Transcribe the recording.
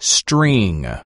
string.